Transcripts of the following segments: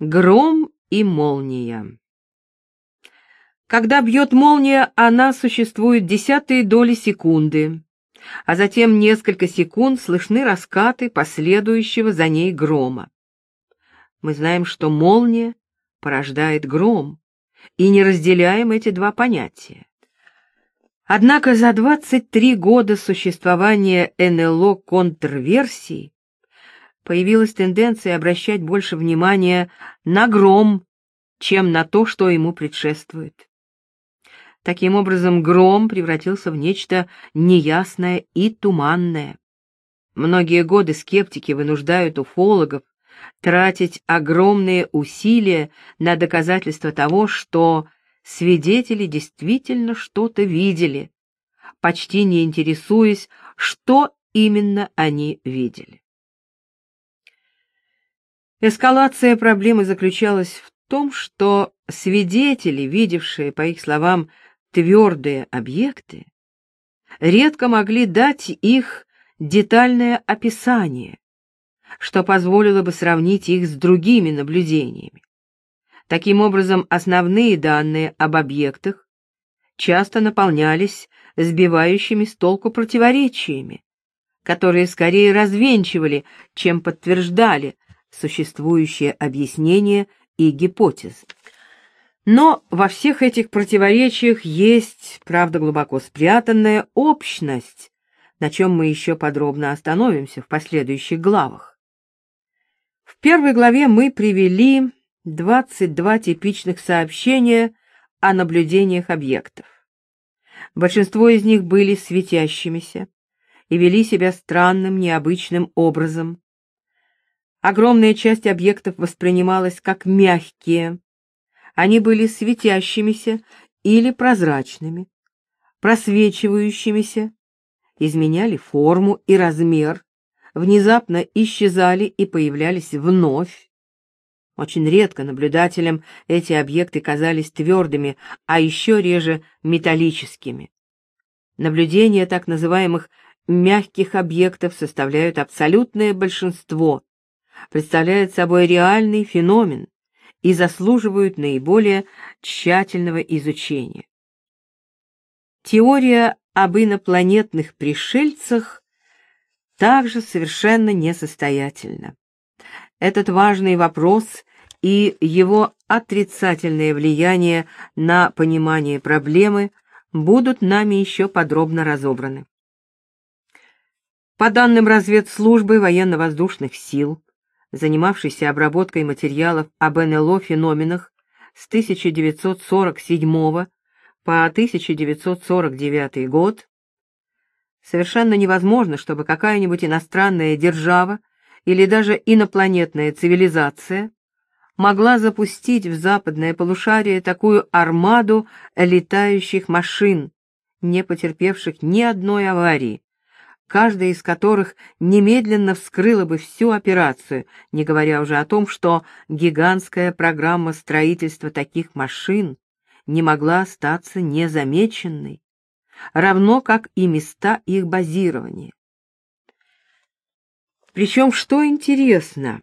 Гром и молния. Когда бьет молния, она существует десятые доли секунды, а затем несколько секунд слышны раскаты последующего за ней грома. Мы знаем, что молния порождает гром, и не разделяем эти два понятия. Однако за 23 года существования НЛО контрверсий появилась тенденция обращать больше внимания на гром, чем на то, что ему предшествует. Таким образом, гром превратился в нечто неясное и туманное. Многие годы скептики вынуждают уфологов тратить огромные усилия на доказательство того, что свидетели действительно что-то видели, почти не интересуясь, что именно они видели. Эскалация проблемы заключалась в том, что свидетели, видевшие, по их словам, твердые объекты, редко могли дать их детальное описание, что позволило бы сравнить их с другими наблюдениями. Таким образом, основные данные об объектах часто наполнялись сбивающими с толку противоречиями, которые скорее развенчивали, чем подтверждали существующие объяснения и гипотезы. Но во всех этих противоречиях есть, правда глубоко спрятанная, общность, на чем мы еще подробно остановимся в последующих главах. В первой главе мы привели 22 типичных сообщения о наблюдениях объектов. Большинство из них были светящимися и вели себя странным, необычным образом, Огромная часть объектов воспринималась как мягкие. Они были светящимися или прозрачными, просвечивающимися, изменяли форму и размер, внезапно исчезали и появлялись вновь. Очень редко наблюдателям эти объекты казались твердыми, а еще реже металлическими. Наблюдения так называемых мягких объектов составляют абсолютное большинство представляют собой реальный феномен и заслуживают наиболее тщательного изучения. Теория об инопланетных пришельцах также совершенно несостоятельна. Этот важный вопрос и его отрицательное влияние на понимание проблемы будут нами еще подробно разобраны. По данным разведслужбы военно-воздушных сил, занимавшийся обработкой материалов об НЛО феноменах с 1947 по 1949 год, совершенно невозможно, чтобы какая-нибудь иностранная держава или даже инопланетная цивилизация могла запустить в западное полушарие такую армаду летающих машин, не потерпевших ни одной аварии, каждая из которых немедленно вскрыла бы всю операцию, не говоря уже о том, что гигантская программа строительства таких машин не могла остаться незамеченной, равно как и места их базирования. Причем, что интересно,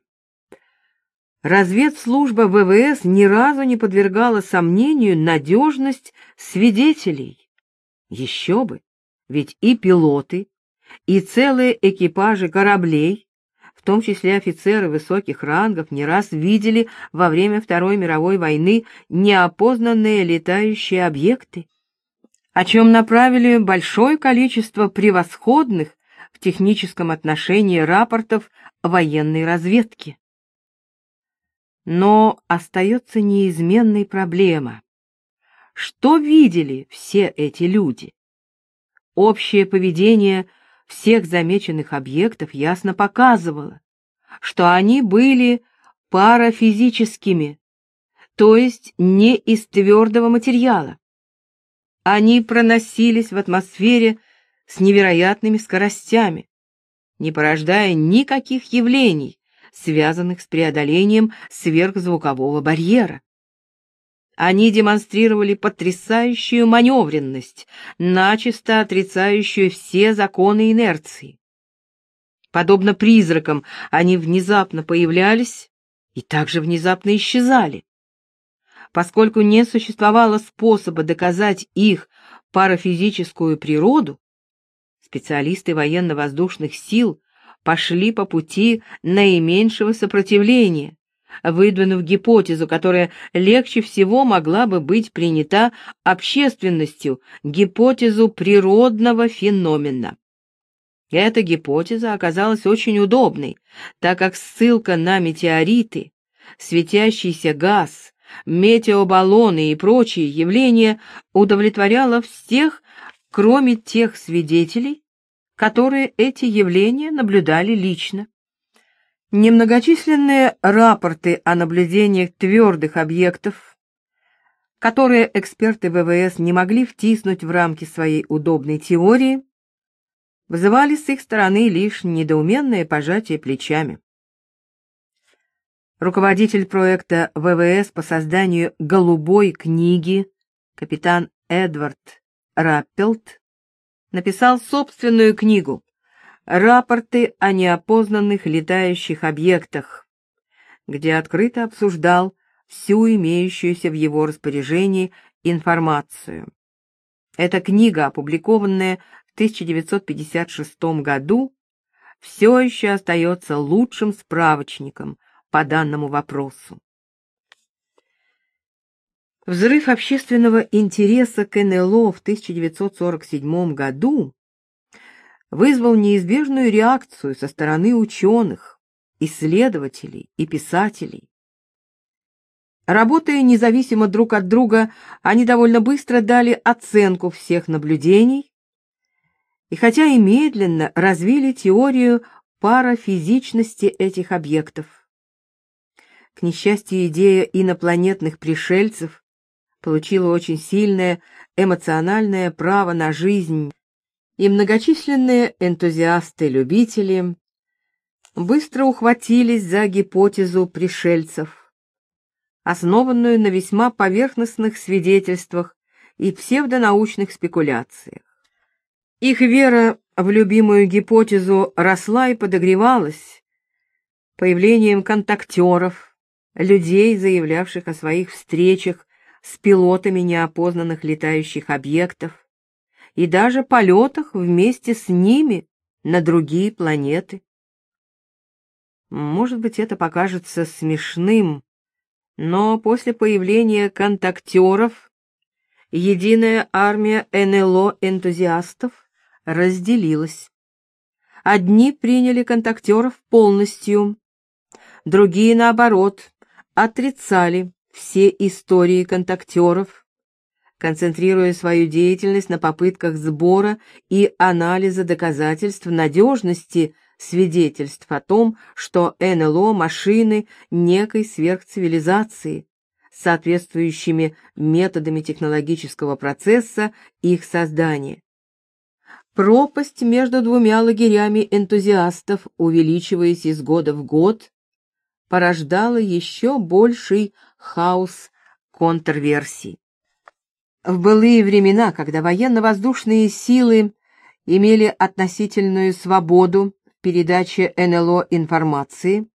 разведслужба ВВС ни разу не подвергала сомнению надежность свидетелей. Еще бы, ведь и пилоты, и целые экипажи кораблей, в том числе офицеры высоких рангов, не раз видели во время Второй мировой войны неопознанные летающие объекты, о чем направили большое количество превосходных в техническом отношении рапортов военной разведки. Но остается неизменной проблема. Что видели все эти люди? Общее поведение – всех замеченных объектов ясно показывало, что они были парафизическими, то есть не из твердого материала. Они проносились в атмосфере с невероятными скоростями, не порождая никаких явлений, связанных с преодолением сверхзвукового барьера. Они демонстрировали потрясающую маневренность, начисто отрицающую все законы инерции. Подобно призракам, они внезапно появлялись и также внезапно исчезали. Поскольку не существовало способа доказать их парафизическую природу, специалисты военно-воздушных сил пошли по пути наименьшего сопротивления, выдвинув гипотезу, которая легче всего могла бы быть принята общественностью, гипотезу природного феномена. Эта гипотеза оказалась очень удобной, так как ссылка на метеориты, светящийся газ, метеобаллоны и прочие явления удовлетворяла всех, кроме тех свидетелей, которые эти явления наблюдали лично. Немногочисленные рапорты о наблюдениях твердых объектов, которые эксперты ВВС не могли втиснуть в рамки своей удобной теории, вызывали с их стороны лишь недоуменное пожатие плечами. Руководитель проекта ВВС по созданию «Голубой книги» капитан Эдвард Раппелт написал собственную книгу «Рапорты о неопознанных летающих объектах», где открыто обсуждал всю имеющуюся в его распоряжении информацию. Эта книга, опубликованная в 1956 году, все еще остается лучшим справочником по данному вопросу. Взрыв общественного интереса к НЛО в 1947 году вызвал неизбежную реакцию со стороны ученых, исследователей и писателей. Работая независимо друг от друга, они довольно быстро дали оценку всех наблюдений, и хотя и медленно развили теорию парафизичности этих объектов. К несчастью, идея инопланетных пришельцев получила очень сильное эмоциональное право на жизнь и многочисленные энтузиасты-любители быстро ухватились за гипотезу пришельцев, основанную на весьма поверхностных свидетельствах и псевдонаучных спекуляциях. Их вера в любимую гипотезу росла и подогревалась появлением контактеров, людей, заявлявших о своих встречах с пилотами неопознанных летающих объектов, и даже полетах вместе с ними на другие планеты. Может быть, это покажется смешным, но после появления контактеров единая армия НЛО-энтузиастов разделилась. Одни приняли контактеров полностью, другие, наоборот, отрицали все истории контактеров концентрируя свою деятельность на попытках сбора и анализа доказательств надежности свидетельств о том, что НЛО – машины некой сверхцивилизации, соответствующими методами технологического процесса их создания. Пропасть между двумя лагерями энтузиастов, увеличиваясь из года в год, порождала еще больший хаос контрверсий. В былые времена, когда военно-воздушные силы имели относительную свободу в передаче НЛО информации,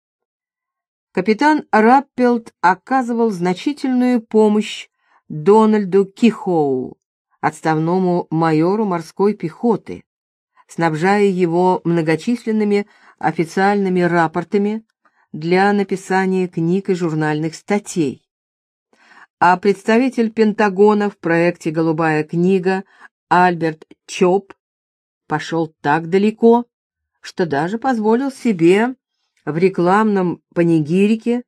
капитан Раппелт оказывал значительную помощь Дональду Кихоу, отставному майору морской пехоты, снабжая его многочисленными официальными рапортами для написания книг и журнальных статей а представитель Пентагона в проекте «Голубая книга» Альберт Чоп пошел так далеко, что даже позволил себе в рекламном панигирике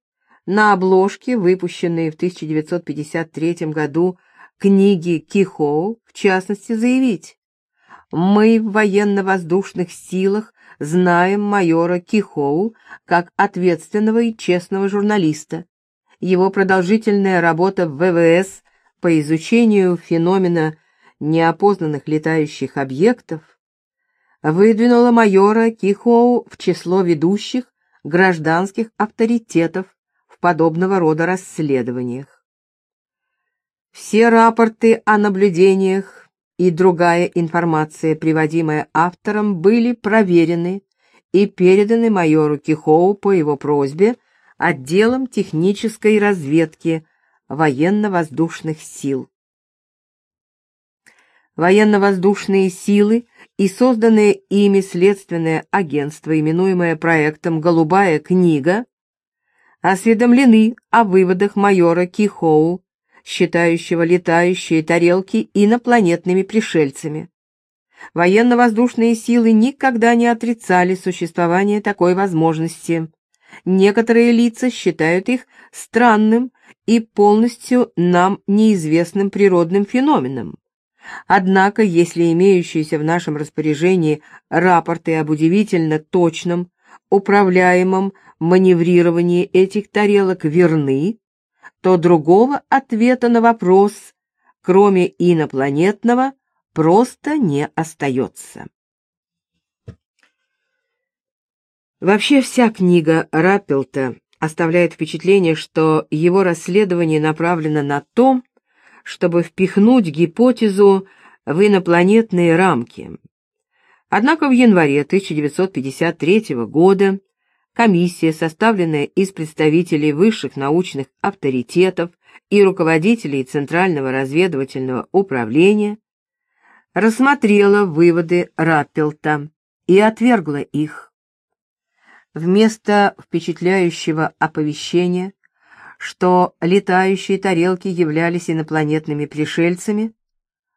на обложке, выпущенной в 1953 году книги Кихоу, в частности, заявить «Мы в военно-воздушных силах знаем майора Кихоу как ответственного и честного журналиста, его продолжительная работа в ВВС по изучению феномена неопознанных летающих объектов выдвинула майора Кихоу в число ведущих гражданских авторитетов в подобного рода расследованиях. Все рапорты о наблюдениях и другая информация, приводимая автором, были проверены и переданы майору Кихоу по его просьбе отделом технической разведки военно-воздушных сил. Военно-воздушные силы и созданное ими следственное агентство, именуемое проектом «Голубая книга», осведомлены о выводах майора Кихоу, считающего летающие тарелки инопланетными пришельцами. Военно-воздушные силы никогда не отрицали существование такой возможности. Некоторые лица считают их странным и полностью нам неизвестным природным феноменом. Однако, если имеющиеся в нашем распоряжении рапорты об удивительно точном, управляемом маневрировании этих тарелок верны, то другого ответа на вопрос, кроме инопланетного, просто не остается. Вообще вся книга Раппелта оставляет впечатление, что его расследование направлено на то, чтобы впихнуть гипотезу в инопланетные рамки. Однако в январе 1953 года комиссия, составленная из представителей высших научных авторитетов и руководителей Центрального разведывательного управления, рассмотрела выводы Раппелта и отвергла их. Вместо впечатляющего оповещения что летающие тарелки являлись инопланетными пришельцами,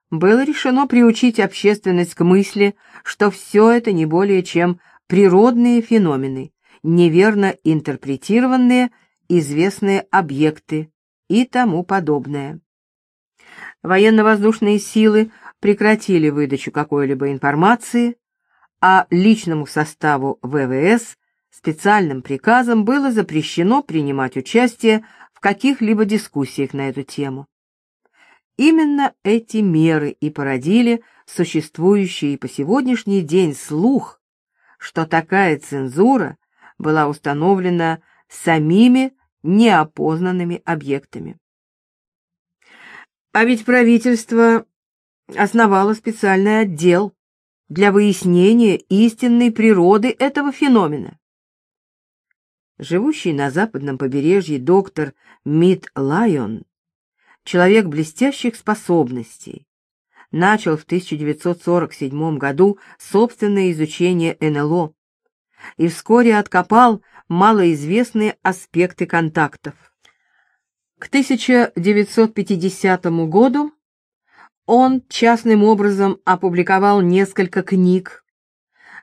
было решено приучить общественность к мысли, что все это не более чем природные феномены, неверно интерпретированные известные объекты и тому подобное. Военно-воздушные силы прекратили выдачу какой-либо информации, а личному составу ВВС специальным приказом было запрещено принимать участие в каких-либо дискуссиях на эту тему. Именно эти меры и породили существующий по сегодняшний день слух, что такая цензура была установлена самими неопознанными объектами. А ведь правительство основало специальный отдел для выяснения истинной природы этого феномена живущий на западном побережье доктор Мит Лайон, человек блестящих способностей, начал в 1947 году собственное изучение НЛО и вскоре откопал малоизвестные аспекты контактов. К 1950 году он частным образом опубликовал несколько книг,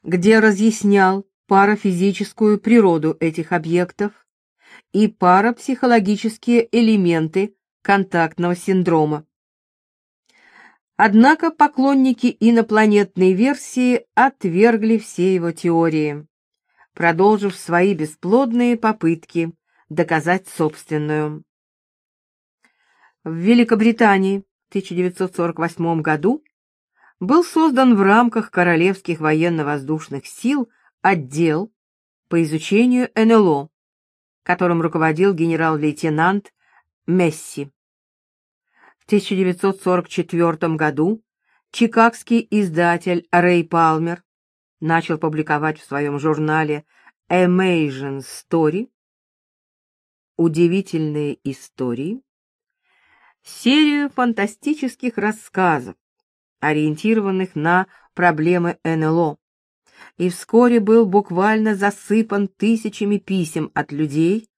где разъяснял, парафизическую природу этих объектов и парапсихологические элементы контактного синдрома. Однако поклонники инопланетной версии отвергли все его теории, продолжив свои бесплодные попытки доказать собственную. В Великобритании в 1948 году был создан в рамках Королевских военно-воздушных сил отдел по изучению НЛО, которым руководил генерал-лейтенант Месси. В 1944 году чикагский издатель Рэй Палмер начал публиковать в своем журнале Amazing Story «Удивительные истории» серию фантастических рассказов, ориентированных на проблемы НЛО, и вскоре был буквально засыпан тысячами писем от людей,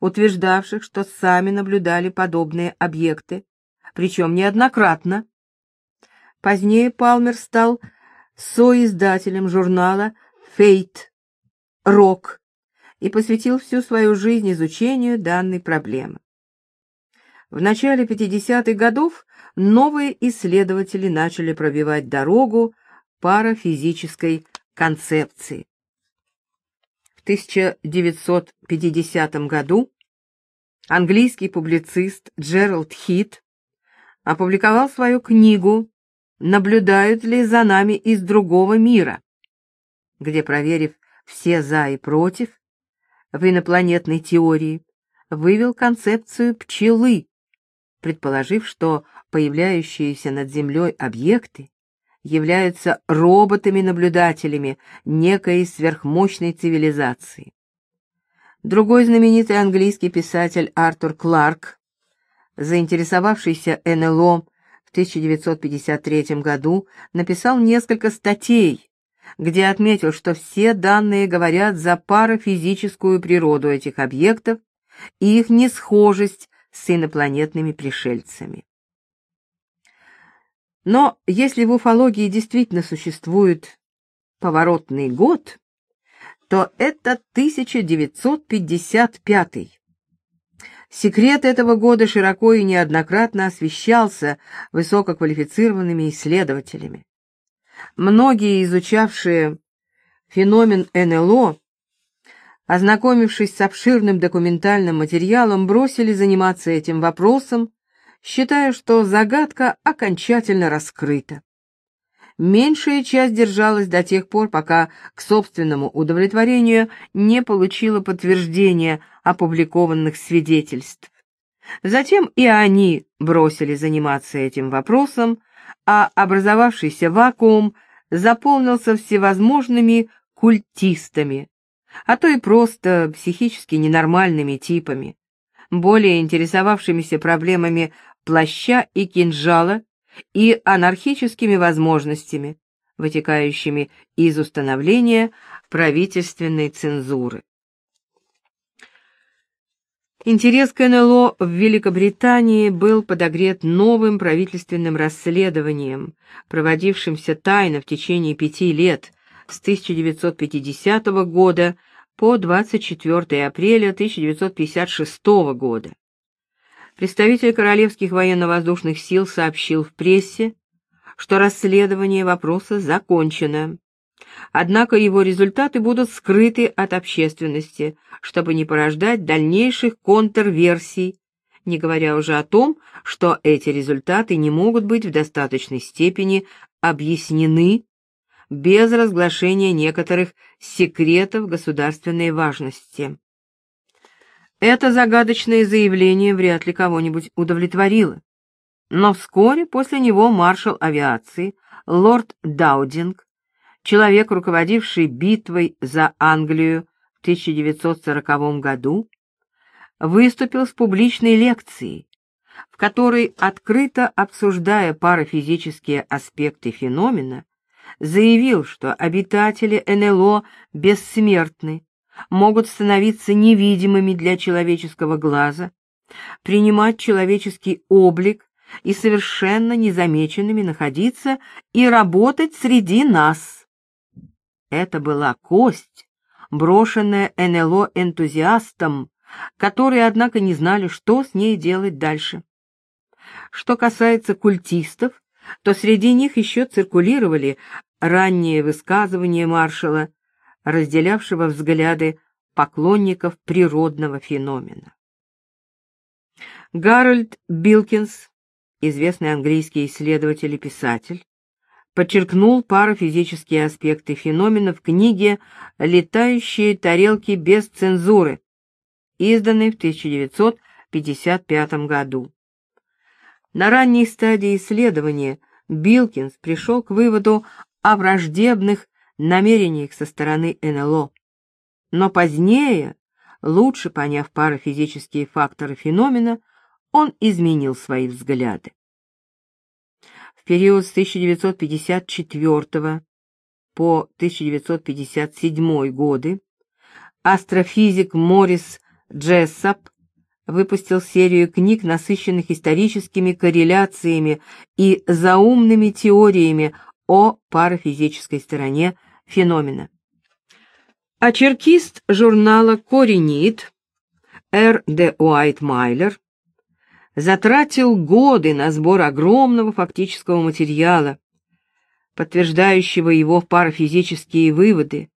утверждавших, что сами наблюдали подобные объекты, причем неоднократно. Позднее Палмер стал соиздателем журнала «Фейт», «Рок» и посвятил всю свою жизнь изучению данной проблемы. В начале 50-х годов новые исследователи начали пробивать дорогу парафизической концепции. В 1950 году английский публицист Джеральд Хит опубликовал свою книгу «Наблюдают ли за нами из другого мира», где, проверив все «за» и «против» в инопланетной теории, вывел концепцию пчелы, предположив, что появляющиеся над Землей объекты являются роботами-наблюдателями некой сверхмощной цивилизации. Другой знаменитый английский писатель Артур Кларк, заинтересовавшийся НЛО в 1953 году, написал несколько статей, где отметил, что все данные говорят за парафизическую природу этих объектов и их несхожесть с инопланетными пришельцами. Но если в уфологии действительно существует поворотный год, то это 1955. Секрет этого года широко и неоднократно освещался высококвалифицированными исследователями. Многие, изучавшие феномен НЛО, ознакомившись с обширным документальным материалом, бросили заниматься этим вопросом, считая, что загадка окончательно раскрыта. Меньшая часть держалась до тех пор, пока к собственному удовлетворению не получила подтверждения опубликованных свидетельств. Затем и они бросили заниматься этим вопросом, а образовавшийся вакуум заполнился всевозможными культистами, а то и просто психически ненормальными типами, более интересовавшимися проблемами плаща и кинжала и анархическими возможностями, вытекающими из установления правительственной цензуры. Интерес к НЛО в Великобритании был подогрет новым правительственным расследованием, проводившимся тайно в течение пяти лет, с 1950 года по 24 апреля 1956 года. Представитель Королевских военно-воздушных сил сообщил в прессе, что расследование вопроса закончено. Однако его результаты будут скрыты от общественности, чтобы не порождать дальнейших контрверсий, не говоря уже о том, что эти результаты не могут быть в достаточной степени объяснены без разглашения некоторых секретов государственной важности. Это загадочное заявление вряд ли кого-нибудь удовлетворило. Но вскоре после него маршал авиации лорд Даудинг человек, руководивший битвой за Англию в 1940 году, выступил с публичной лекцией, в которой, открыто обсуждая парафизические аспекты феномена, заявил, что обитатели НЛО бессмертны, могут становиться невидимыми для человеческого глаза, принимать человеческий облик и совершенно незамеченными находиться и работать среди нас. Это была кость, брошенная НЛО энтузиастам, которые, однако, не знали, что с ней делать дальше. Что касается культистов, то среди них еще циркулировали ранние высказывания маршала, разделявшего взгляды поклонников природного феномена. Гарольд Билкинс, известный английский исследователь и писатель, подчеркнул парафизические аспекты феномена в книге «Летающие тарелки без цензуры», изданной в 1955 году. На ранней стадии исследования Билкинс пришел к выводу о враждебных намерениях со стороны НЛО. Но позднее, лучше поняв парафизические факторы феномена, он изменил свои взгляды в период с 1954 по 1957 годы астрофизик Морис Джессап выпустил серию книг, насыщенных историческими корреляциями и заумными теориями о парафизической стороне феномена. А журнала «Коренит» Р. Д. Уайтмайлер затратил годы на сбор огромного фактического материала, подтверждающего его парафизические выводы,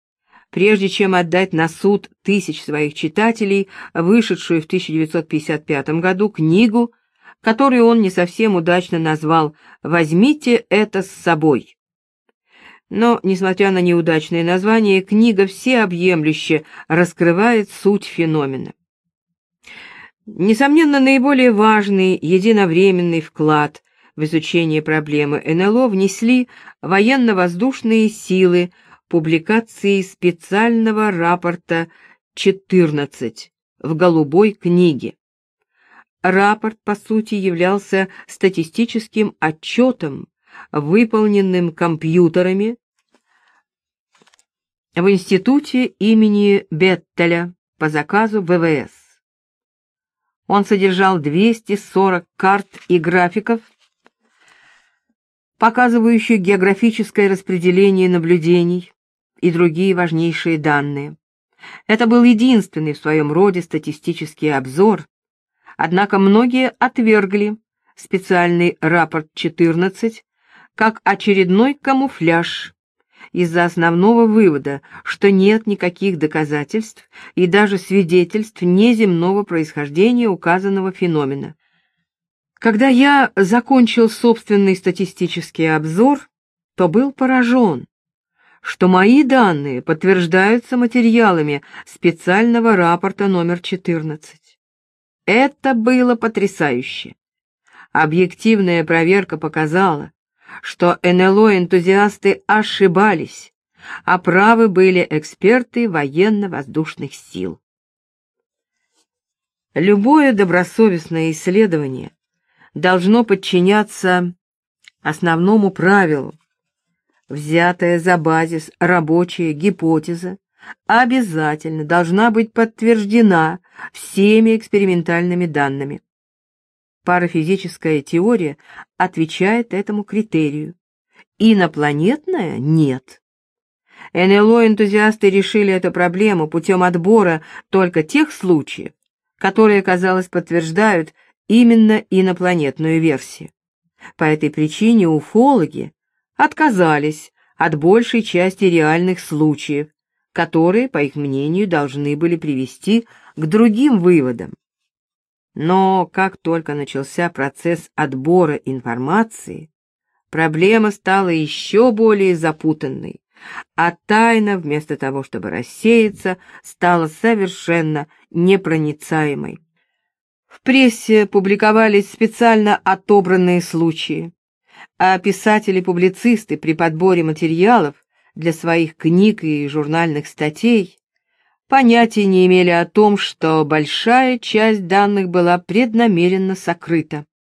прежде чем отдать на суд тысяч своих читателей, вышедшую в 1955 году книгу, которую он не совсем удачно назвал «Возьмите это с собой». Но, несмотря на неудачное название, книга всеобъемлюще раскрывает суть феномена. Несомненно, наиболее важный единовременный вклад в изучение проблемы НЛО внесли военно-воздушные силы публикации специального рапорта 14 в голубой книге. Рапорт, по сути, являлся статистическим отчетом, выполненным компьютерами в институте имени Беттеля по заказу ВВС. Он содержал 240 карт и графиков, показывающих географическое распределение наблюдений и другие важнейшие данные. Это был единственный в своем роде статистический обзор, однако многие отвергли специальный рапорт 14 как очередной камуфляж из-за основного вывода, что нет никаких доказательств и даже свидетельств неземного происхождения указанного феномена. Когда я закончил собственный статистический обзор, то был поражен, что мои данные подтверждаются материалами специального рапорта номер 14. Это было потрясающе. Объективная проверка показала, что НЛО-энтузиасты ошибались, а правы были эксперты военно-воздушных сил. Любое добросовестное исследование должно подчиняться основному правилу. Взятая за базис рабочая гипотеза обязательно должна быть подтверждена всеми экспериментальными данными. Парафизическая теория отвечает этому критерию. Инопланетная — нет. НЛО-энтузиасты решили эту проблему путем отбора только тех случаев, которые, казалось, подтверждают именно инопланетную версию. По этой причине уфологи отказались от большей части реальных случаев, которые, по их мнению, должны были привести к другим выводам. Но как только начался процесс отбора информации, проблема стала еще более запутанной, а тайна, вместо того, чтобы рассеяться, стала совершенно непроницаемой. В прессе публиковались специально отобранные случаи, а писатели-публицисты при подборе материалов для своих книг и журнальных статей понятия не имели о том, что большая часть данных была преднамеренно сокрыта.